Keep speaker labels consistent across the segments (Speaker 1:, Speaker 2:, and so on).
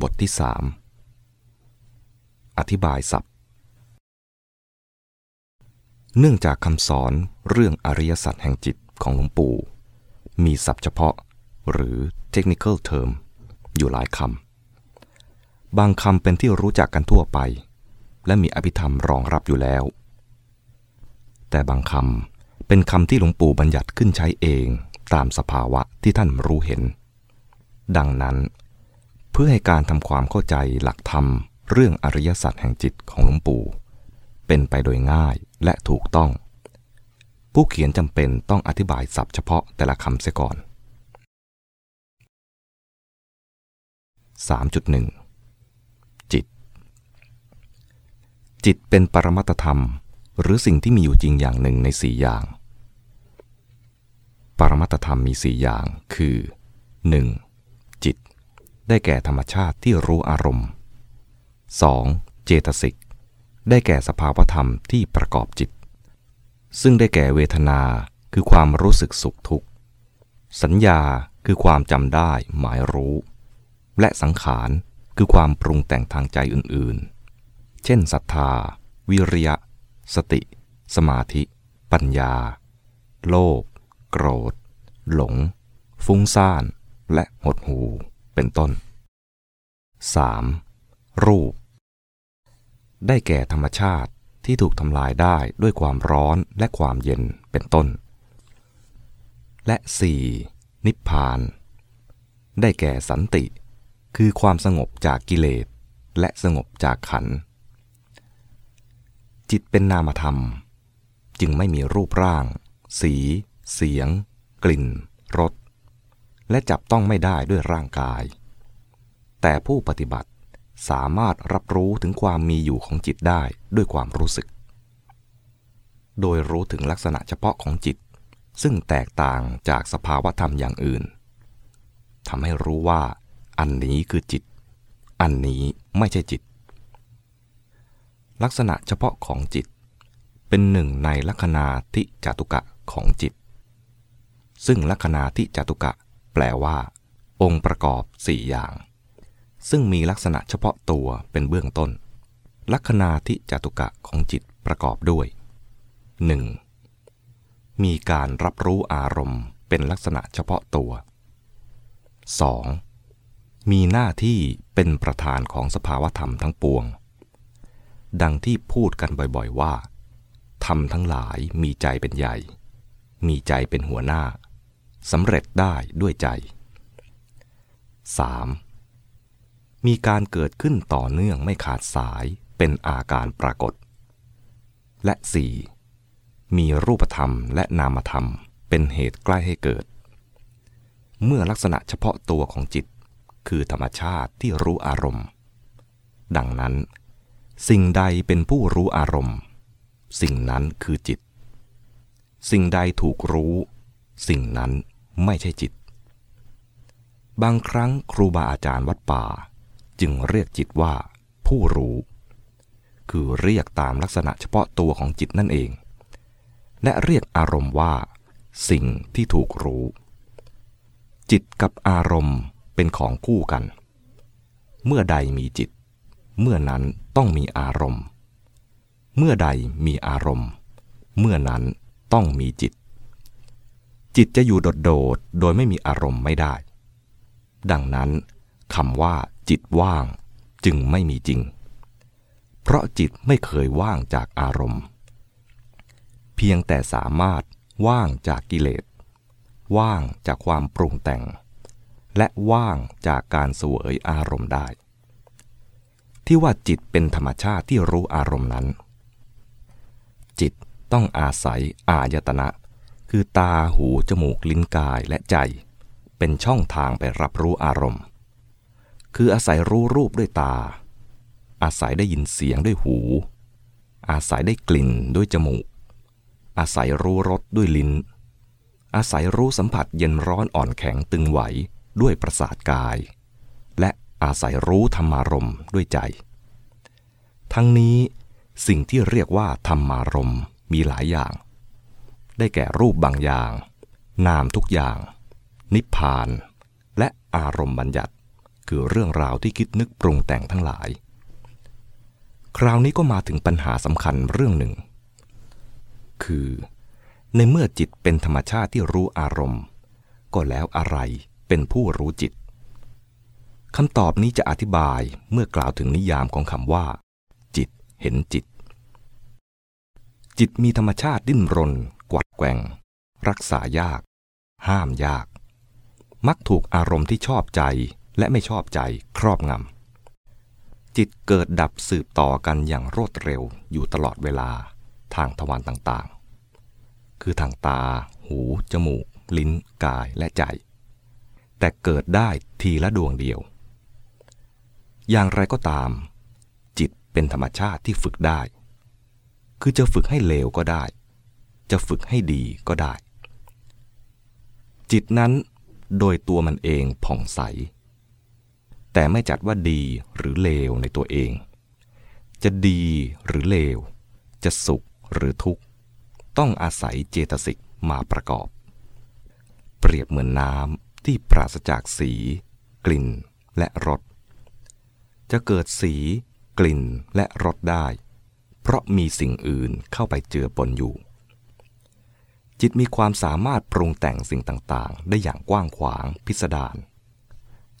Speaker 1: บทที่สามอธิบายศัพท์ เนื่องจากคำสอนเรื่องอริยสัจแห่งจิตของหลวงปู่ มีศัพท์เฉพาะหรือ technical term อยู่หลายคำ บางคำเป็นที่รู้จักกันทั่วไป และมีอภิธรรมรองรับอยู่แล้ว แต่บางคำเป็นคำที่หลวงปู่บัญญัติขึ้นใช้เองตามสภาวะที่ท่านรู้เห็น ดังนั้น เพื่อให้การทำความเข้าใจหลักธรรม เรื่องอริยสัจแห่งจิตของหลวงปู่ เป็นไปโดยง่ายและถูกต้อง ผู้เขียนจำเป็นต้องอธิบายศัพท์เฉพาะแต่ละคำเสียก่อน 3.1 จิต จิตเป็นปรมัตธรรม หรือสิ่งที่มีอยู่จริงอย่างหนึ่งในสี่อย่าง ปรมัตธรรมมีสี่อย่างคือ 1. จิต ได้แก่ธรรมชาติที่รู้อารมณ์ 2. เจตสิก ได้แก่สภาวธรรมที่ประกอบจิต ซึ่งได้แก่เวทนาคือความรู้สึกสุขทุกข์ สัญญาคือความจำได้หมายรู้ และสังขารคือความปรุงแต่งทางใจอื่นๆ เช่นศรัทธา วิริยะ สติ สมาธิ ปัญญา โลภโกรธ หลง ฟุ้งซ่าน และหดหู เป็นต้น 3. รูป ได้แก่ธรรมชาติที่ถูกทำลายได้ด้วยความร้อนและความเย็นเป็นต้น และ 4. นิพพาน ได้แก่สันติ คือความสงบจากกิเลสและสงบจากขัน จิตเป็นนามธรรม จึงไม่มีรูปร่าง สี เสียง กลิ่น รส และจับต้องไม่ได้ด้วยร่างกาย แต่ผู้ปฏิบัติสามารถรับรู้ถึงความมีอยู่ของจิตได้ด้วยความรู้สึก โดยรู้ถึงลักษณะเฉพาะของจิต ซึ่งแตกต่างจากสภาวธรรมอย่างอื่นทำให้รู้ว่า อันนี้คือจิต อันนี้ไม่ใช่จิต ลักษณะเฉพาะของจิต เป็นหนึ่งในลัคนาทิจตุกะของจิต ซึ่งลัคนาทิจตุกะ ปลว่า องค์ประกอบสี่อย่าง ซึ่งมีลักษณะเฉพาะตัวเป็นเบื้องต้น ลัคนาทิจตุกะของจิตประกอบด้วย 1. มีการรับรู้อารมณ์เป็นลักษณะเฉพาะตัว 2. มีหน้าที่เป็นประธานของสภาวธรรมทั้งปวง ดังที่พูดกันบ่อยๆว่าธรรมทั้งหลายมีใจเป็นใหญ่ มีใจเป็นหัวหน้า สำเร็จได้ด้วยใจ 3. มีการเกิดขึ้นต่อเนื่องไม่ขาดสายเป็นอาการปรากฏ และ 4. มีรูปธรรมและนามธรรมเป็นเหตุใกล้ให้เกิด เมื่อลักษณะเฉพาะตัวของจิต คือธรรมชาติที่รู้อารมณ์ ดังนั้น สิ่งใดเป็นผู้รู้อารมณ์ สิ่งนั้นคือจิต สิ่งใดถูกรู้ สิ่งนั้นไม่ใช่จิต บางครั้งครูบาอาจารย์วัดป่า จึงเรียกจิตว่า ผู้รู้ คือเรียกตามลักษณะเฉพาะตัวของจิตนั่นเอง และเรียกอารมณ์ว่า สิ่งที่ถูกรู้ จิตกับอารมณ์เป็นของคู่กัน เมื่อใดมีจิต เมื่อนั้นต้องมีอารมณ์ เมื่อใดมีอารมณ์ เมื่อนั้นต้องมีจิต จิตจะอยู่โดดๆโดยไม่มีอารมณ์ไม่ได้ ดังนั้นคำว่าจิตว่างจึงไม่มีจริง เพราะจิตไม่เคยว่างจากอารมณ์ เพียงแต่สามารถว่างจากกิเลส ว่างจากความปรุงแต่ง และว่างจากการเสวยอารมณ์ได้ ที่ว่าจิตเป็นธรรมชาติที่รู้อารมณ์นั้น จิตต้องอาศัยอายตนะ คือตาหู จมูก ลิ้นกายและใจ เป็นช่องทางไปรับรู้อารมณ์ คืออาศัยรู้รูปด้วยตา อาศัยได้ยินเสียงด้วยหู อาศัยได้กลิ่นด้วยจมูก อาศัยรู้รสด้วยลิ้น อาศัยรู้สัมผัสเย็นร้อนอ่อนแข็งตึงไหวด้วยประสาทกาย และอาศัยรู้ธรรมารมณ์ด้วยใจ ทั้งนี้สิ่งที่เรียกว่าธรรมารมณ์มีหลายอย่าง ได้แก่รูปบางอย่าง นามทุกอย่าง นิพพาน และอารมณ์บัญญัติ คือเรื่องราวที่คิดนึกปรุงแต่งทั้งหลาย คราวนี้ก็มาถึงปัญหาสำคัญเรื่องหนึ่ง คือ ในเมื่อจิตเป็นธรรมชาติที่รู้อารมณ์ ก็แล้วอะไรเป็นผู้รู้จิตคำตอบนี้จะอธิบายเมื่อกล่าวถึงนิยามของคำว่า จิตเห็นจิต จิตมีธรรมชาติดิ้นรน กวัดแกงรักษายาก ห้ามยาก มักถูกอารมณ์ที่ชอบใจและไม่ชอบใจครอบงำ จิตเกิดดับสืบต่อกันอย่างรวดเร็วอยู่ตลอดเวลาทางทวารต่างๆ คือทางตา หู จมูก ลิ้น กายและใจ แต่เกิดได้ทีละดวงเดียว อย่างไรก็ตาม จิตเป็นธรรมชาติที่ฝึกได้ คือจะฝึกให้เลวก็ได้ จะฝึกให้ดีก็ได้ จิตนั้นโดยตัวมันเองผ่องใส แต่ไม่จัดว่าดีหรือเลวในตัวเอง จะดีหรือเลว จะสุขหรือทุกข์ ต้องอาศัยเจตสิกมาประกอบ เปรียบเหมือนน้ำที่ปราศจากสี กลิ่นและรสจะเกิดสีกลิ่นและรสได้ เพราะมีสิ่งอื่นเข้าไปเจือปนอยู่ จิตมีความสามารถปรุงแต่งสิ่งต่างๆ ได้อย่างกว้างขวางพิสดาร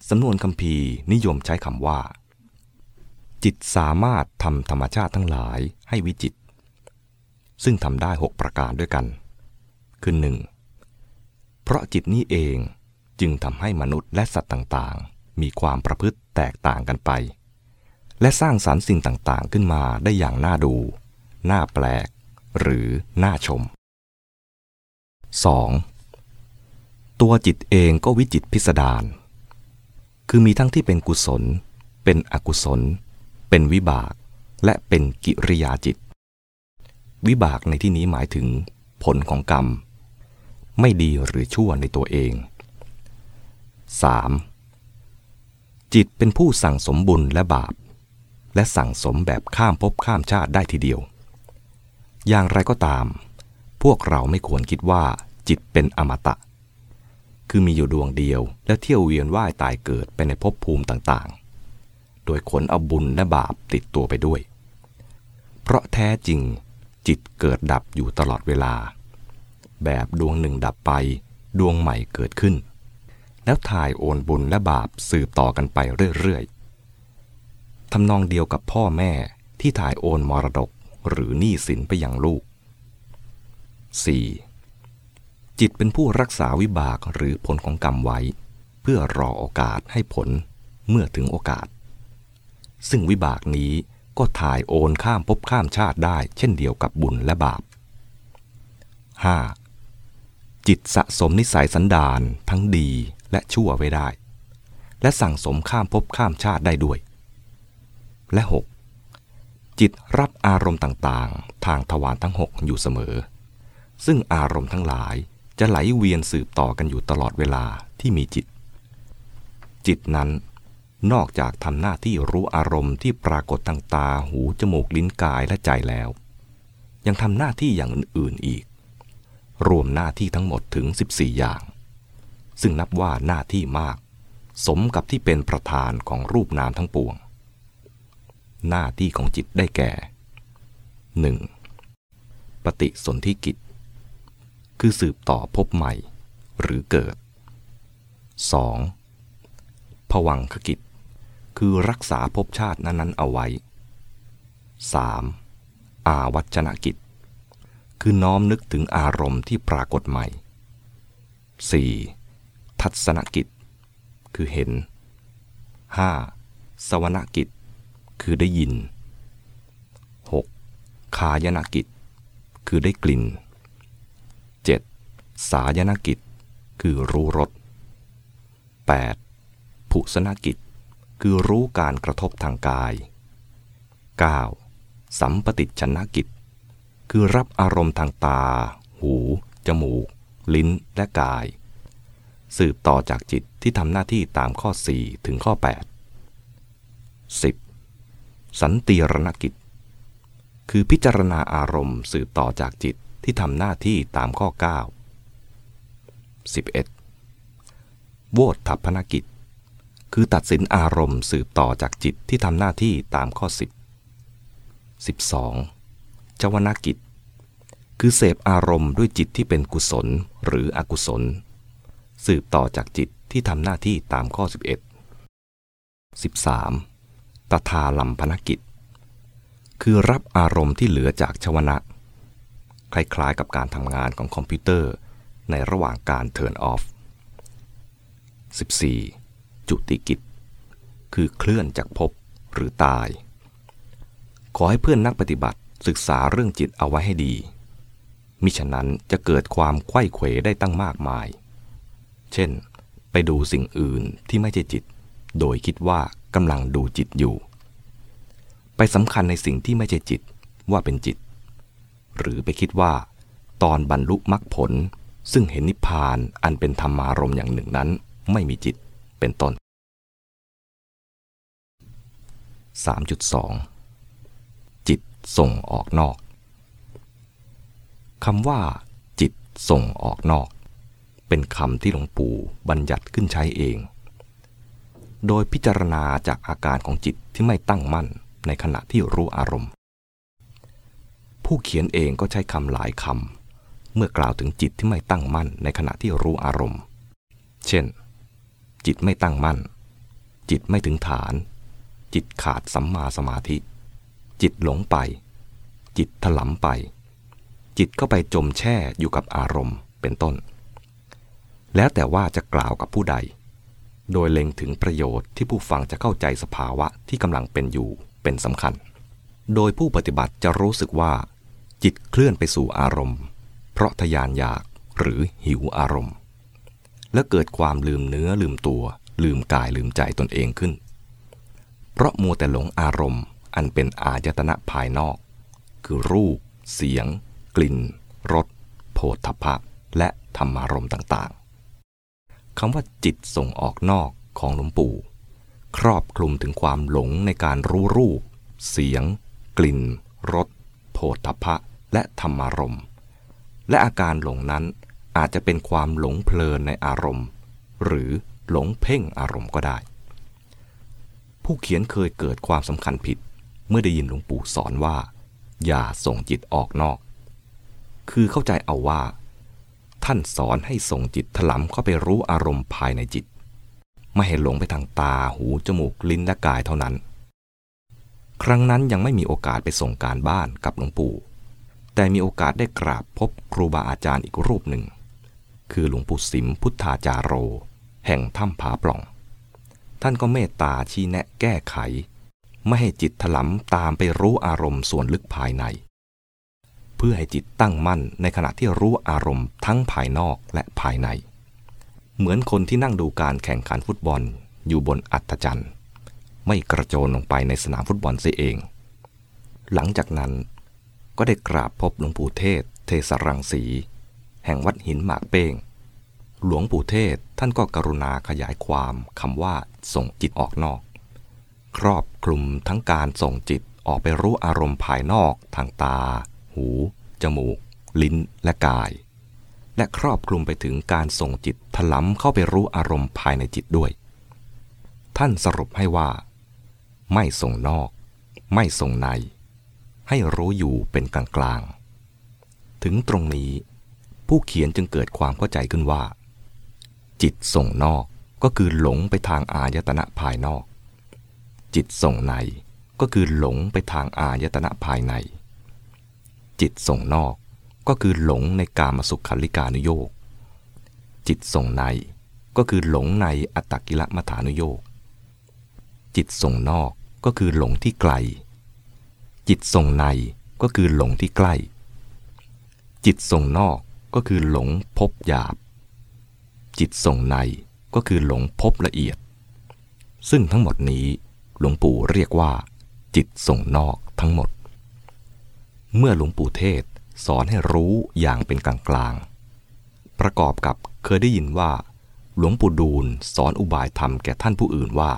Speaker 1: สำนวนคำพีนิยมใช้คำว่า จิตสามารถทำธรรมชาติทั้งหลายให้วิจิต ซึ่งทำได้หกประการด้วยกัน คือหนึ่งเพราะจิตนี้เองจึงทำให้มนุษย์และสัตว์ต่างๆ มีความประพฤติแตกต่างกันไป และสร้างสารรค์สิ่งต่างๆ ขึ้นมาได้อย่างน่าดู น่าแปลก หรือน่าชม 2. ตัวจิตเองก็วิจิตพิสดาร คือมีทั้งที่เป็นกุศล เป็นอกุศล เป็นวิบาก และเป็นกิริยาจิต วิบากในที่นี้หมายถึงผลของกรรม ไม่ดีหรือชั่วในตัวเอง 3. จิตเป็นผู้สั่งสมบุญและบาป และสั่งสมแบบข้ามภพข้ามชาติได้ทีเดียว อย่างไรก็ตาม พวกเราไม่ควรคิดว่าจิตเป็นอมตะ คือมีอยู่ดวงเดียวและเที่ยวเวียนว่ายตายเกิดไปในภพภูมิต่างๆ โดยขนเอาบุญและบาปติดตัวไปด้วย เพราะแท้จริงจิตเกิดดับอยู่ตลอดเวลา แบบดวงหนึ่งดับไป ดวงใหม่เกิดขึ้น แล้วถ่ายโอนบุญและบาปสืบต่อกันไปเรื่อยๆทำนองเดียวกับพ่อแม่ที่ถ่ายโอนมรดกหรือหนี้สินไปยังลูก 4. จิตเป็นผู้รักษาวิบากหรือผลของกรรมไว้ เพื่อรอโอกาสให้ผลเมื่อถึงโอกาส ซึ่งวิบากนี้ก็ถ่ายโอนข้ามภพข้ามชาติได้ เช่นเดียวกับบุญและบาป 5. จิตสะสมนิสัยสันดานทั้งดีและชั่วไว้ได้ และสั่งสมข้ามภพข้ามชาติได้ด้วย และ 6. จิตรับอารมณ์ต่างๆ ทางทวารทั้ง 6 อยู่เสมอ ซึ่งอารมณ์ทั้งหลายจะไหลเวียนสืบต่อกันอยู่ตลอดเวลาที่มีจิต จิตนั้นนอกจากทำหน้าที่รู้อารมณ์ที่ปรากฏทางตาหูจมูกลิ้นกายและใจแล้ว ยังทำหน้าที่อย่างอื่นๆอีก รวมหน้าที่ทั้งหมดถึง 14 อย่าง ซึ่งนับว่าหน้าที่มาก สมกับที่เป็นประธานของรูปนามทั้งปวง หน้าที่ของจิตได้แก่ 1. ปฏิสนธิกิจ คือสืบต่อพบใหม่ หรือเกิด 2. ผวังขกิจ คือรักษาภพชาตินั้น ๆ เอาไว้ 3. อาวัจนกิจ คือน้อมนึกถึงอารมณ์ที่ปรากฏใหม่ 4. ทัศนกิจ คือเห็น 5. สวนกิจ คือได้ยิน 6. คายนกิจ คือได้กลิ่น สายนกิจ คือรู้รส 8. ผุสนกิจ คือรู้การกระทบทางกาย 9. สัมปติชนกิจ คือรับอารมณ์ทางตา หู จมูก ลิ้น และกาย สืบต่อจากจิตที่ทำหน้าที่ตามข้อ 4 ถึงข้อ 8 10. สันติรณกิจ คือพิจารณาอารมณ์สืบต่อจากจิตที่ทำหน้าที่ตามข้อ 9 11. โวทัพพนกิจ คือตัดสินอารมณ์สืบต่อจากจิตที่ทำหน้าที่ตามข้อ 10 12. จวนกิจ คือเสพอารมณ์ด้วยจิตที่เป็นกุศลหรืออกุศล สืบต่อจากจิตที่ทำหน้าที่ตามข้อ 11 13. ตถาลัมพนกิจ คือรับอารมณ์ที่เหลือจากชวนะคล้ายๆกับการทำงานของคอมพิวเตอร์ ในระหว่างการ turn off 14. จุติกิจ คือเคลื่อนจากภพหรือตาย ขอให้เพื่อนนักปฏิบัติศึกษาเรื่องจิตเอาไว้ให้ดี มิฉะนั้นจะเกิดความไข้เขวได้ตั้งมากมาย เช่น ไปดูสิ่งอื่นที่ไม่ใช่จิต โดยคิดว่ากำลังดูจิตอยู่ ไปสำคัญในสิ่งที่ไม่ใช่จิตว่าเป็นจิต หรือไปคิดว่า ตอนบรรลุมรรคผล ซึ่งเห็นนิพพานอันเป็นธรรมารมอย่างหนึ่งนั้น ไม่มีจิตเป็นต้น 3.2 จิตส่งออกนอกคำว่าจิตส่งออกนอก เป็นคำที่หลวงปู่บัญญัติขึ้นใช้เอง โดยพิจารณาจากอาการของจิตที่ไม่ตั้งมั่นในขณะที่รู้อารมณ์ ผู้เขียนเองก็ใช้คำหลายคำ เมื่อกล่าวถึงจิตที่ไม่ตั้งมั่นในขณะที่รู้อารมณ์ เช่น จิตไม่ตั้งมั่น จิตไม่ถึงฐาน จิตขาดสัมมาสมาธิ จิตหลงไป จิตถลำไป จิตก็ไปจมแช่อยู่กับอารมณ์เป็นต้น แล้วแต่ว่าจะกล่าวกับผู้ใด โดยเล็งถึงประโยชน์ที่ผู้ฟังจะเข้าใจสภาวะที่กำลังเป็นอยู่เป็นสำคัญ โดยผู้ปฏิบัติจะรู้สึกว่า จิตเคลื่อนไปสู่อารมณ์ เพราะทยานอยากหรือหิวอารมณ์ และเกิดความลืมเนื้อลืมตัว ลืมกายลืมใจตนเองขึ้น เพราะมัวแต่หลงอารมณ์ อันเป็นอายตนะภายนอก คือรูป เสียง กลิ่นรสโผฏฐพะและธรรมารมณ์ต่างๆคำว่าจิตส่งออกนอกของหลวงปู่ ครอบคลุมถึงความหลงในการรู้รูป เสียง กลิ่นรสโผฏฐพะและธรรมารมณ์ และอาการหลงนั้นอาจจะเป็นความหลงเพลินในอารมณ์ หรือหลงเพ่งอารมณ์ก็ได้ ผู้เขียนเคยเกิดความสำคัญผิด เมื่อได้ยินหลวงปู่สอนว่า อย่าส่งจิตออกนอก คือเข้าใจเอาว่า ท่านสอนให้ส่งจิตถลำเข้าไปรู้อารมณ์ภายในจิต ไม่ให้หลงไปทางตาหูจมูกลิ้นและกายเท่านั้น ครั้งนั้นยังไม่มีโอกาสไปส่งการบ้านกับหลวงปู่ แต่มีโอกาสได้กราบพบครูบาอาจารย์อีกรูปหนึ่ง คือหลวงปู่สิมพุทธาจารโร แห่งถ้ำผาปล่อง ท่านก็เมตตาชี้แนะแก้ไข ไม่ให้จิตถลำตามไปรู้อารมณ์ส่วนลึกภายใน เพื่อให้จิตตั้งมั่นในขณะที่รู้อารมณ์ทั้งภายนอกและภายใน เหมือนคนที่นั่งดูการแข่งขันฟุตบอลอยู่บนอัฐจันทร์ ไม่กระโจนลงไปในสนามฟุตบอลเสียเอง หลังจากนั้น ก็ได้กราบพบหลวงปู่เทศ เทสรังสี แห่งวัดหินหมากเป้ง หลวงปู่เทศท่านก็กรุณาขยายความคำว่าส่งจิตออกนอก ครอบคลุมทั้งการส่งจิตออกไปรู้อารมณ์ภายนอกทางตา หู จมูก ลิ้น และกาย และครอบคลุมไปถึงการส่งจิตถลำเข้าไปรู้อารมณ์ภายในจิตด้วย ท่านสรุปให้ว่า ไม่ส่งนอก ไม่ส่งใน ให้รู้อยู่เป็นกลางกลางถึงตรงนี้ ผู้เขียนจึงเกิดความเข้าใจขึ้นว่า จิตส่งนอกก็คือหลงไปทางอายตนะภายนอก จิตส่งในก็คือหลงไปทางอายตนะภายใน จิตส่งนอกก็คือหลงในกามสุขคัลิกานุโยกจิตส่งในก็คือหลงในอัตตกิลมัฐานุโยกจิตส่งนอกก็คือหลงที่ไกล จิตส่งในก็คือหลงที่ใกล้ จิตส่งนอกก็คือหลงพบหยาบ จิตส่งในก็คือหลงพบละเอียด ซึ่งทั้งหมดนี้หลวงปู่เรียกว่า จิตส่งนอกทั้งหมด เมื่อหลวงปู่เทศสอนให้รู้อย่างเป็นกลางกลางประกอบกับเคยได้ยินว่า หลวงปู่ดูลสอนอุบายธรรมแก่ท่านผู้อื่นว่า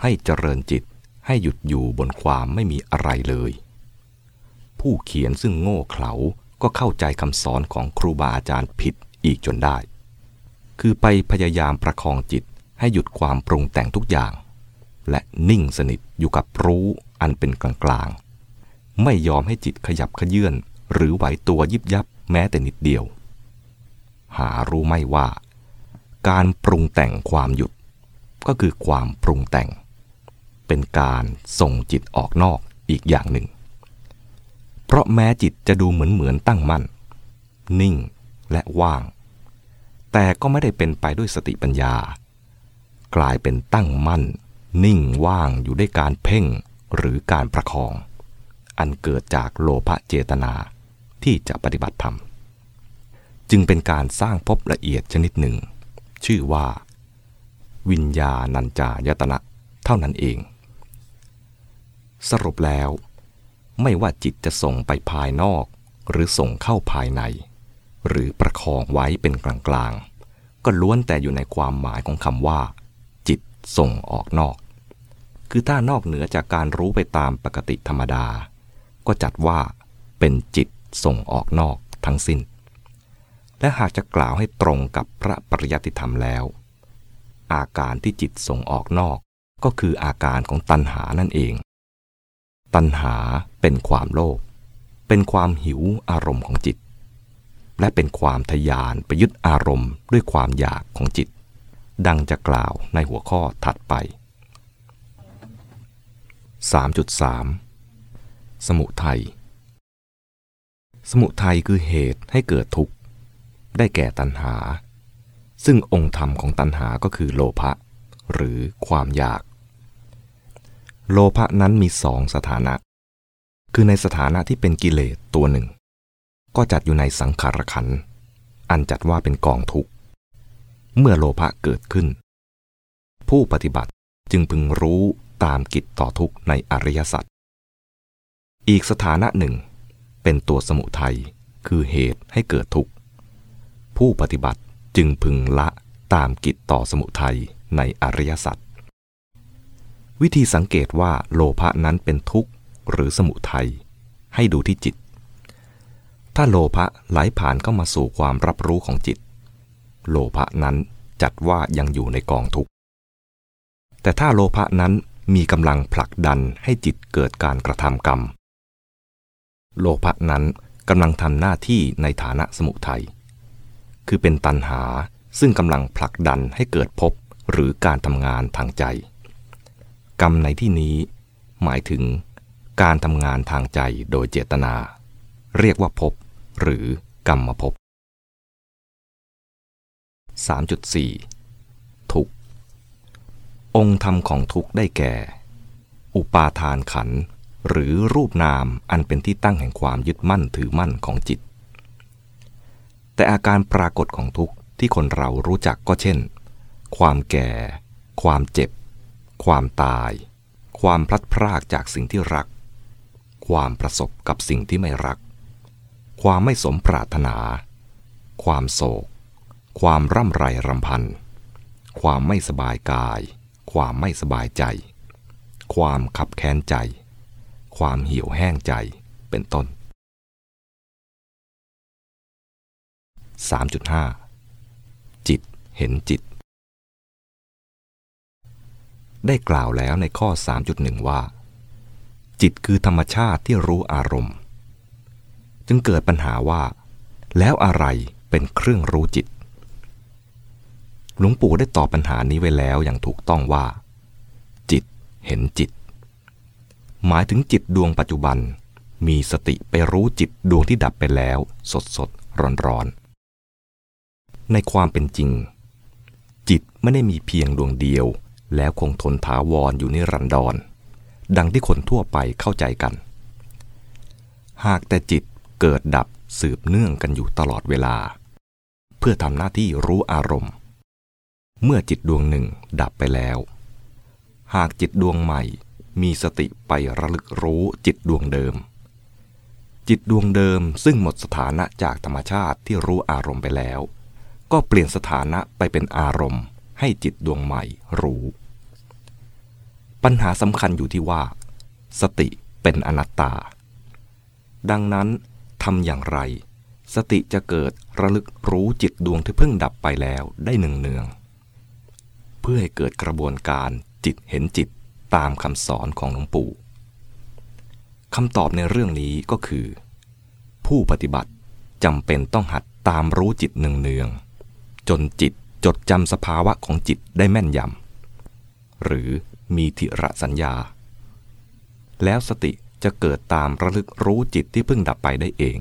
Speaker 1: ให้เจริญจิต ให้หยุดอยู่บนความไม่มีอะไรเลย ผู้เขียนซึ่งโง่เขลาก็เข้าใจคำสอนของครูบาอาจารย์ผิดอีกจนได้ คือไปพยายามประคองจิตให้หยุดความปรุงแต่งทุกอย่าง และนิ่งสนิทอยู่กับรู้อันเป็นกลางๆ ไม่ยอมให้จิตขยับขยื่นหรือไหวตัวยิบยับแม้แต่นิดเดียว หารู้ไม่ว่า การปรุงแต่งความหยุด ก็คือความปรุงแต่ง เป็นการส่งจิตออกนอกอีกอย่างหนึ่ง เพราะแม้จิตจะดูเหมือนเหมือนตั้งมั่น นิ่งและว่าง แต่ก็ไม่ได้เป็นไปด้วยสติปัญญา กลายเป็นตั้งมั่น นิ่งว่างอยู่ด้วยการเพ่งหรือการประคอง อันเกิดจากโลภเจตนาที่จะปฏิบัติธรรม จึงเป็นการสร้างภพละเอียดชนิดหนึ่ง ชื่อว่า วิญญาณัญจายตนะเท่านั้นเอง สรุปแล้ว ไม่ว่าจิตจะส่งไปภายนอก หรือส่งเข้าภายใน หรือประคองไว้เป็นกลางๆ ก็ล้วนแต่อยู่ในความหมายของคำว่า จิตส่งออกนอก คือถ้านอกเหนือจากการรู้ไปตามปกติธรรมดา ก็จัดว่าเป็นจิตส่งออกนอกทั้งสิ้น และหากจะกล่าวให้ตรงกับพระปริยัติธรรมแล้ว อาการที่จิตส่งออกนอกก็คืออาการของตัณหานั่นเอง ตัณหาเป็นความโลภ เป็นความหิวอารมณ์ของจิต และเป็นความทยานไปยึดอารมณ์ด้วยความอยากของจิต ดังจะกล่าวในหัวข้อถัดไป 3.3 สมุทัย สมุทัยคือเหตุให้เกิดทุกข์ ได้แก่ตัณหา ซึ่งองค์ธรรมของตัณหาก็คือโลภะหรือความอยาก โลภะนั้นมีสองสถานะ คือในสถานะที่เป็นกิเลสตัวหนึ่ง ก็จัดอยู่ในสังขารขัน อันจัดว่าเป็นกองทุกข์ เมื่อโลภะเกิดขึ้น ผู้ปฏิบัติจึงพึงรู้ตามกิจต่อทุกข์ในอริยสัจ อีกสถานะหนึ่ง เป็นตัวสมุทัย คือเหตุให้เกิดทุกข์ ผู้ปฏิบัติจึงพึงละตามกิจต่อสมุทัยในอริยสัจ วิธีสังเกตว่าโลภะนั้นเป็นทุกข์หรือสมุทัยให้ดูที่จิต ถ้าโลภะไหลผ่านเข้ามาสู่ความรับรู้ของจิต โลภะนั้นจัดว่ายังอยู่ในกองทุกข์ แต่ถ้าโลภะนั้นมีกำลังผลักดันให้จิตเกิดการกระทำกรรม โลภะนั้นกำลังทำหน้าที่ในฐานะสมุทัย คือเป็นตัณหาซึ่งกำลังผลักดันให้เกิดภพหรือการทำงานทางใจ กรรมในที่นี้ หมายถึงการทำงานทางใจโดยเจตนา เรียกว่าภพหรือกรรมภพ3.4 ทุกองค์ธรรมของทุกได้แก่ อุปาทานขัน หรือรูปนามอันเป็นที่ตั้งแห่งความยึดมั่นถือมั่นของจิต แต่อาการปรากฏของทุกข์ที่คนเรารู้จักก็เช่น ความแก่ ความเจ็บ ความตาย ความพลัดพรากจากสิ่งที่รัก ความประสบกับสิ่งที่ไม่รัก ความไม่สมปรารถนา ความโศก ความร่ำไรรำพัน ความไม่สบายกาย ความไม่สบายใจ ความขับแค้นใจ ความเหี่ยวแห้งใจ เป็นต้น 3.5 จิตเห็นจิต ได้กล่าวแล้วในข้อ 3.1 ว่า จิตคือธรรมชาติที่รู้อารมณ์ จึงเกิดปัญหาว่า แล้วอะไรเป็นเครื่องรู้จิต หลวงปู่ได้ตอบปัญหานี้ไว้แล้วอย่างถูกต้องว่า จิตเห็นจิต หมายถึงจิตดวงปัจจุบัน มีสติไปรู้จิตดวงที่ดับไปแล้ว สดสดร้อนร้อนในความเป็นจริง จิตไม่ได้มีเพียงดวงเดียว แล้วคงทนถาวรออยู่นิรันดร ดังที่คนทั่วไปเข้าใจกัน หากแต่จิตเกิดดับสืบเนื่องกันอยู่ตลอดเวลา เพื่อทำหน้าที่รู้อารมณ์ เมื่อจิตดวงหนึ่งดับไปแล้ว หากจิตดวงใหม่มีสติไประลึกรู้จิตดวงเดิม จิตดวงเดิมซึ่งหมดสถานะจากธรรมชาติที่รู้อารมณ์ไปแล้ว ก็เปลี่ยนสถานะไปเป็นอารมณ์ ให้จิตดวงใหม่รู้ ปัญหาสำคัญอยู่ที่ว่า สติเป็นอนัตตา ดังนั้นทำอย่างไร สติจะเกิดระลึกรู้จิตดวงที่เพิ่งดับไปแล้วได้หนึ่งเนือง เพื่อให้เกิดกระบวนการจิตเห็นจิตตามคำสอนของหลวงปู่คำตอบในเรื่องนี้ก็คือ ผู้ปฏิบัติจำเป็นต้องหัดตามรู้จิตเนืองๆจนจิต จดจำสภาวะของจิตได้แม่นยำ หรือมีทิระสัญญา แล้วสติจะเกิดตามระลึกรู้จิตที่เพิ่งดับไปได้เอง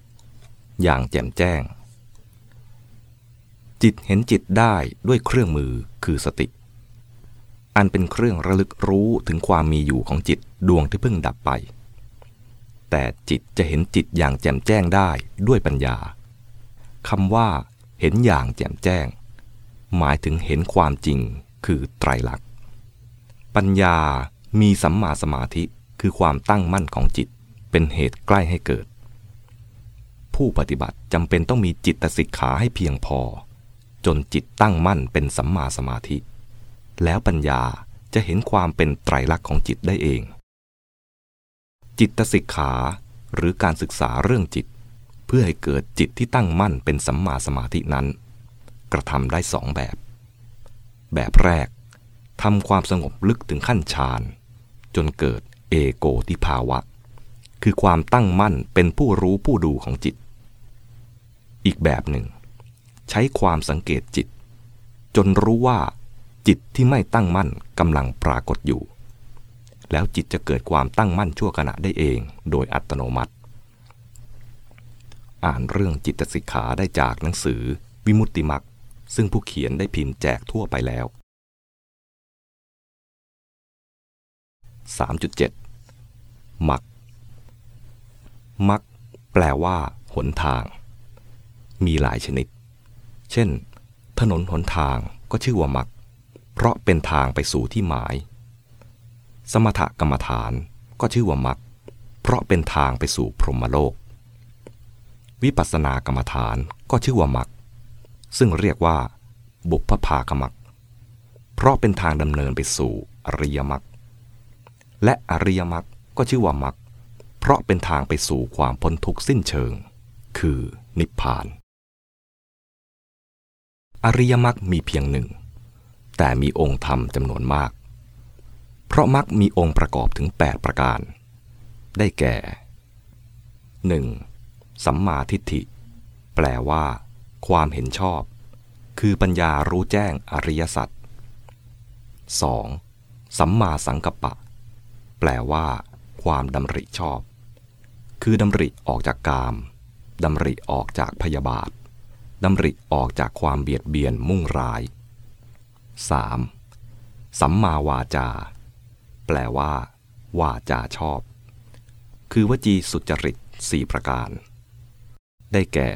Speaker 1: 3.6 อย่างแจ่มแจ้ง จิตเห็นจิตได้ด้วยเครื่องมือคือสติ อันเป็นเครื่องระลึกรู้ถึงความมีอยู่ของจิตดวงที่เพิ่งดับไป แต่จิตจะเห็นจิตอย่างแจ่มแจ้งได้ด้วยปัญญาคำว่า เห็นอย่างแจ่มแจ้ง หมายถึงเห็นความจริงคือไตรลักษณ์ ปัญญามีสัมมาสมาธิคือความตั้งมั่นของจิตเป็นเหตุใกล้ให้เกิด ผู้ปฏิบัติจำเป็นต้องมีจิตสิกขาให้เพียงพอ จนจิตตั้งมั่นเป็นสัมมาสมาธิ แล้วปัญญาจะเห็นความเป็นไตรลักษณ์ของจิตได้เอง จิตสิกขา หรือการศึกษาเรื่องจิต เพื่อให้เกิดจิตที่ตั้งมั่นเป็นสัมมาสมาธินั้น กระทำได้สองแบบ แบบแรกทำความสงบลึกถึงขั้นฌานจนเกิดเอโกทิภาวะ คือความตั้งมั่นเป็นผู้รู้ผู้ดูของจิต อีกแบบหนึ่ง ใช้ความสังเกตจิต จนรู้ว่าจิตที่ไม่ตั้งมั่นกำลังปรากฏอยู่ แล้วจิตจะเกิดความตั้งมั่นชั่วขณะได้เอง โดยอัตโนมัติ อ่านเรื่องจิตสิกขาได้จากหนังสือ วิมุตติมักซึ่งผู้เขียนได้พิมพ์แจกทั่วไปแล้ว 3.7 มักมักแปลว่า หนทาง มีหลายชนิด เช่น ถนนหนทางก็ชื่อว่ามักเพราะเป็นทางไปสู่ที่หมาย สมถกรรมฐานก็ชื่อว่ามักเพราะเป็นทางไปสู่พรหมโลก วิปัสสนากรรมฐานก็ชื่อว่ามักซึ่งเรียกว่า บุพภากมักเพราะเป็นทางดำเนินไปสู่อริยมรรคและอริยมรรคก็ชื่อว่ามรรคเพราะเป็นทางไปสู่ความพ้นทุกข์สิ้นเชิง คือนิพพาน อริยมรรคมีเพียงหนึ่ง แต่มีองค์ธรรมจำนวนมาก เพราะมรรคมีองค์ประกอบถึง 8 ประการ ได้แก่ 1. สัมมาทิฏฐิ แปลว่า ความเห็นชอบ คือปัญญารู้แจ้งอริยสัจ 2. สัมมาสังกัปปะ แปลว่า ความดำริชอบ คือดำริออกจากกามดำริออกจากพยาบาทดำริออกจากความเบียดเบียนมุ่งร้าย 3. สัมมาวาจา แปลว่า วาจาชอบ คือวจีสุจริตสี่ประการ ได้แก่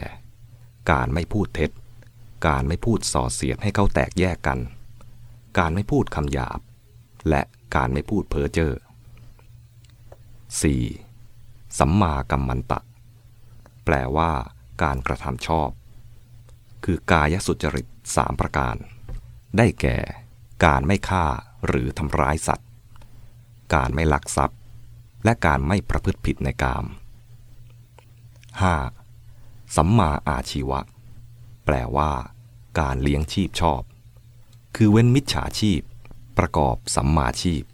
Speaker 1: การไม่พูดเท็จ การไม่พูดส่อเสียดให้เขาแตกแยกกัน การไม่พูดคำหยาบ และการไม่พูดเพ้อเจ้อ 4. สัมมากัมมันตะ แปลว่า การกระทำชอบ คือกายสุจริตสามประการ ได้แก่ การไม่ฆ่าหรือทำร้ายสัตว์ การไม่ลักทรัพย์ และการไม่ประพฤติผิดในกาม 5. สัมมาอาชีวะ แปลว่า การเลี้ยงชีพชอบ คือเว้นมิจฉาชีพ ประกอบสัมมาชีพ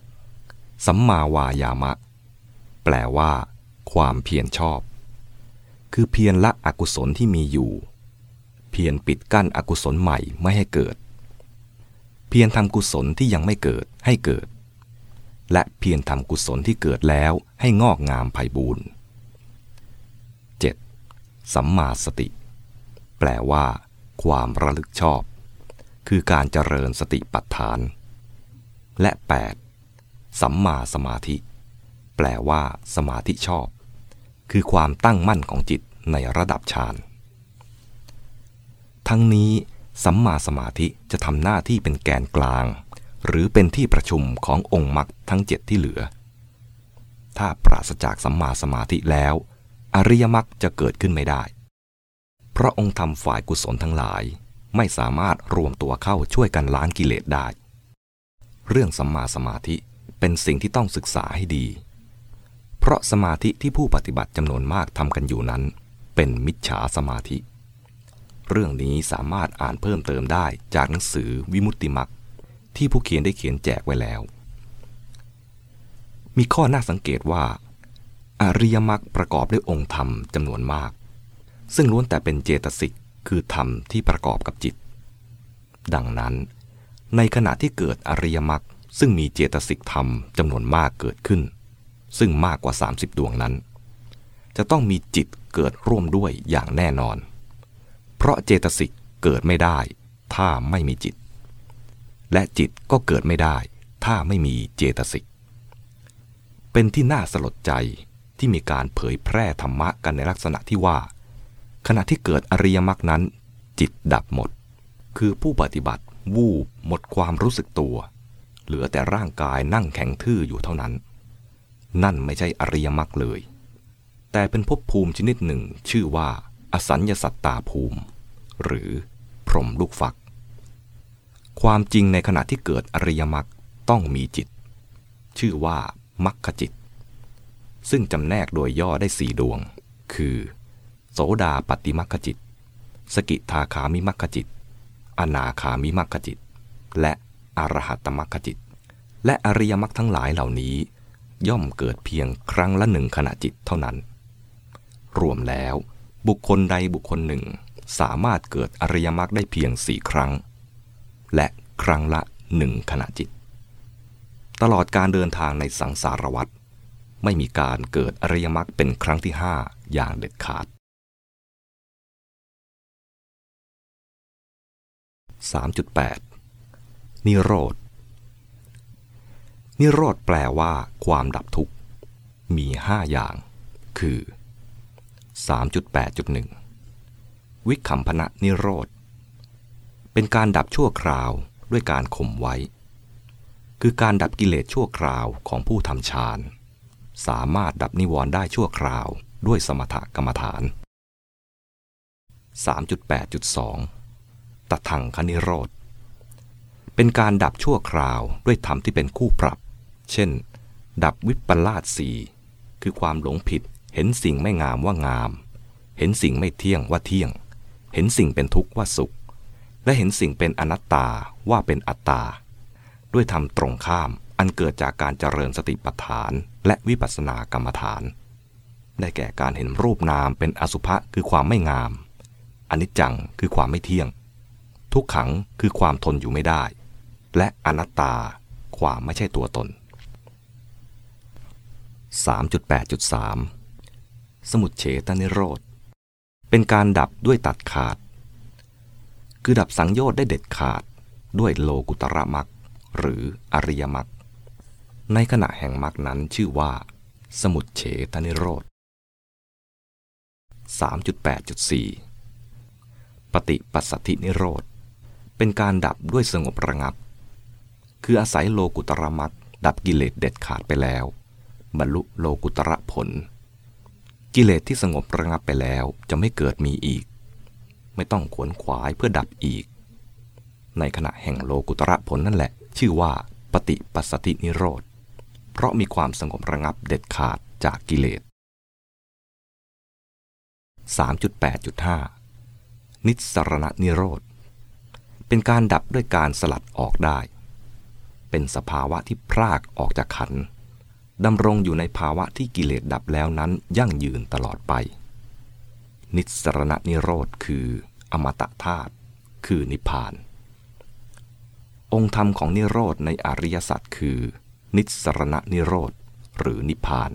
Speaker 1: 6. สัมมาวายามะ แปลว่า ความเพียรชอบ คือเพียรละอกุศลที่มีอยู่ เพียรปิดกั้นอกุศลใหม่ไม่ให้เกิด พียรทำกุศลที่ยังไม่เกิดให้เกิด และเพียรทำกุศลที่เกิดแล้วให้งอกงามไพบูรณ์ 7. สัมมาสติ แปลว่า ความระลึกชอบ คือการเจริญสติปัฏฐาน และ 8. สัมมาสมาธิ แปลว่า สมาธิชอบ คือความตั้งมั่นของจิตในระดับฌานทั้งนี้ สัมมาสมาธิจะทำหน้าที่เป็นแกนกลาง หรือเป็นที่ประชุมขององค์มรรคทั้งเจ็ดที่เหลือ ถ้าปราศจากสัมมาสมาธิแล้ว อริยมรรคจะเกิดขึ้นไม่ได้ เพราะองค์ธรรมฝ่ายกุศลทั้งหลายไม่สามารถรวมตัวเข้าช่วยกันล้างกิเลสได้ เรื่องสัมมาสมาธิเป็นสิ่งที่ต้องศึกษาให้ดี เพราะสมาธิที่ผู้ปฏิบัติจำนวนมากทำกันอยู่นั้น เป็นมิจฉาสมาธิ เรื่องนี้สามารถอ่านเพิ่มเติมได้จากหนังสือวิมุตติมักที่ผู้เขียนได้เขียนแจกไว้แล้ว มีข้อน่าสังเกตว่า อริยมรรคประกอบด้วยองค์ธรรมจำนวนมาก ซึ่งล้วนแต่เป็นเจตสิกคือธรรมที่ประกอบกับจิต ดังนั้น ในขณะที่เกิดอริยมรรคซึ่งมีเจตสิกธรรมจำนวนมากเกิดขึ้น ซึ่งมากกว่า 30 ดวงนั้น จะต้องมีจิตเกิดร่วมด้วยอย่างแน่นอน เพราะเจตสิกเกิดไม่ได้ ถ้าไม่มีจิต และจิตก็เกิดไม่ได้ ถ้าไม่มีเจตสิก เป็นที่น่าสลดใจที่มีการเผยแพร่ธรรมะกันในลักษณะที่ว่า ขณะที่เกิดอริยมรรคนั้น จิตดับหมด คือผู้ปฏิบัติวูบหมดความรู้สึกตัว เหลือแต่ร่างกายนั่งแข็งทื่ออยู่เท่านั้น นั่นไม่ใช่อริยมรรคเลย แต่เป็นภพภูมิชนิดหนึ่งชื่อว่า อสัญญสัตตาภูมิ หรือพรมลูกฟัก ความจริงในขณะที่เกิดอริยมรรคต้องมีจิต ชื่อว่ามัคคจิต ซึ่งจำแนกโดยย่อได้สี่ดวง คือ โสดาปฏิมัคคจิต สกิทาคามิมัคคจิต อนาคามิมัคคจิต และอรหัตมัคคจิต และอริยมรรคทั้งหลายเหล่านี้ ย่อมเกิดเพียงครั้งละหนึ่งขณะจิตเท่านั้น รวมแล้วบุคคลใดบุคคลหนึ่ง สามารถเกิดอริยมรรคได้เพียงสี่ครั้ง และครั้งละหนึ่งขณะจิต ตลอดการเดินทางในสังสารวัฏไม่มีการเกิดอริยมรรคเป็นครั้งที่ห้าอย่างเด็ดขาด 3.8 นิโรธ นิโรธแปลว่าความดับทุกข์ มีห้าอย่าง คือ 3.8.1 วิคัมพนะนิโรธ เป็นการดับชั่วคราวด้วยการข่มไว้ คือการดับกิเลสชั่วคราวของผู้ทำฌาน สามารถดับนิวรณ์ได้ชั่วคราวด้วยสมถกรรมฐาน 3.8.2 ตทังคนิโรธ เป็นการดับชั่วคราวด้วยธรรมที่เป็นคู่ปรับ เช่น ดับวิปลาสสีคือความหลงผิดเห็นสิ่งไม่งามว่างาม เห็นสิ่งไม่เที่ยงว่าเที่ยง เห็นสิ่งเป็นทุกข์ว่าสุข และเห็นสิ่งเป็นอนัตตาว่าเป็นอัตตา ด้วยธรรมตรงข้ามอันเกิดจากการเจริญสติปัฏฐาน และวิปัสสนากรรมฐาน ได้แก่การเห็นรูปนามเป็นอสุภะคือความไม่งาม อนิจจังคือความไม่เที่ยง ทุกขังคือความทนอยู่ไม่ได้ และอนัตตาความไม่ใช่ตัวตน 3.8.3 สมุดเฉตนิโรธ เป็นการดับด้วยตัดขาด คือดับสังโยชน์ได้เด็ดขาดด้วยโลกุตระมักหรืออริยมักในขณะแห่งมักนั้นชื่อว่า สมุดเฉตนิโรธ 3.8.4 ปฏิปัสสัทธินิโรธ เป็นการดับด้วยสงบระงับ คืออาศัยโลกุตระมักดับกิเลสเด็ดขาดไปแล้ว บรรลุโลกุตระผล กิเลสที่สงบระงับไปแล้วจะไม่เกิดมีอีก ไม่ต้องขวนขวายเพื่อดับอีก ในขณะแห่งโลกุตระผลนั่นแหละ ชื่อว่าปฏิปัสสตินิโรธ เพราะมีความสงบระงับเด็ดขาดจากกิเลส 3.8.5 นิสรณนิโรธ เป็นการดับด้วยการสลัดออกได้ เป็นสภาวะที่พรากออกจากขันธ์ ดำรงอยู่ในภาวะที่กิเลสดับแล้วนั้นยั่งยืนตลอดไป นิสรณนิโรธคืออมตะธาตุคือนิพพาน องค์ธรรมของนิโรธในอริยสัจคือ นิสรณนิโรธหรือนิพพาน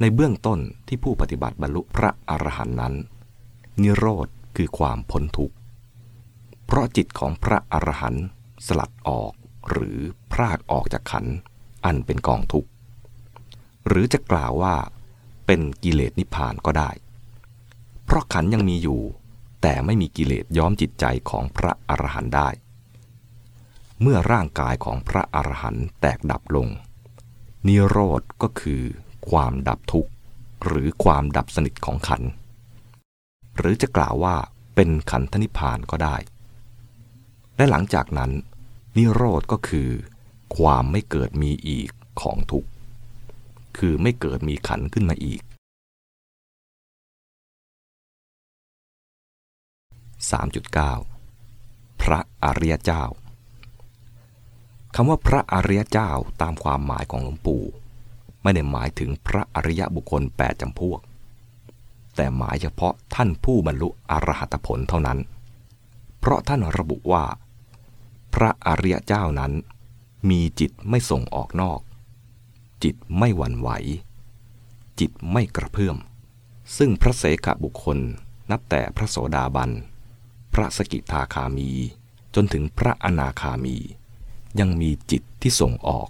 Speaker 1: ในเบื้องต้นที่ผู้ปฏิบัติบรรลุพระอรหันต์นั้น นิโรธคือความพ้นทุกข์ เพราะจิตของพระอรหันต์สลัดออกหรือพรากออกจากขันธ์ อันเป็นกองทุกข์ หรือจะกล่าวว่าเป็นกิเลสนิพพานก็ได้ เพราะขันยังมีอยู่ แต่ไม่มีกิเลสย้อมจิตใจของพระอรหันต์ได้ เมื่อร่างกายของพระอรหันต์แตกดับลง นิโรธก็คือความดับทุกข์ หรือความดับสนิทของขัน หรือจะกล่าวว่าเป็นขันธนิพพานก็ได้ และหลังจากนั้น นิโรธก็คือ ความไม่เกิดมีอีกของทุกข์คือไม่เกิดมีขันขึ้นมาอีก 3.9 พระอริยเจ้าคำว่าพระอริยเจ้าตามความหมายของหลวงปู่ ไม่ได้หมายถึงพระอริยบุคคลแปดจำพวก แต่หมายเฉพาะท่านผู้บรรลุอรหัตผลเท่านั้น เพราะท่านระบุว่า พระอริยเจ้านั้น มีจิตไม่ส่งออกนอก จิตไม่หวั่นไหว จิตไม่กระเพื่อม ซึ่งพระเสกบุคคลนับแต่พระโสดาบัน พระสกิทาคามี จนถึงพระอนาคามี ยังมีจิตที่ส่งออก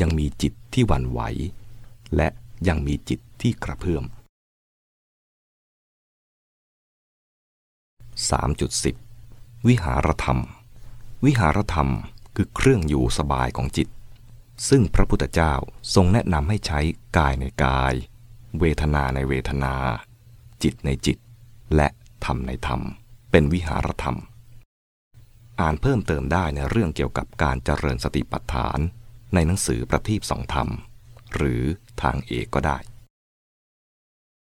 Speaker 1: ยังมีจิตที่หวั่นไหว และยังมีจิตที่กระเพื่อม 3.10 วิหารธรรม วิหารธรรม คือเครื่องอยู่สบายของจิต ซึ่งพระพุทธเจ้าทรงแนะนำให้ใช้กายในกาย เวทนาในเวทนา จิตในจิต และธรรมในธรรม เป็นวิหารธรรม อ่านเพิ่มเติมได้ในเรื่องเกี่ยวกับการเจริญสติปัฏฐาน ในหนังสือประทีปสองธรรม หรือทางเอกก็ได้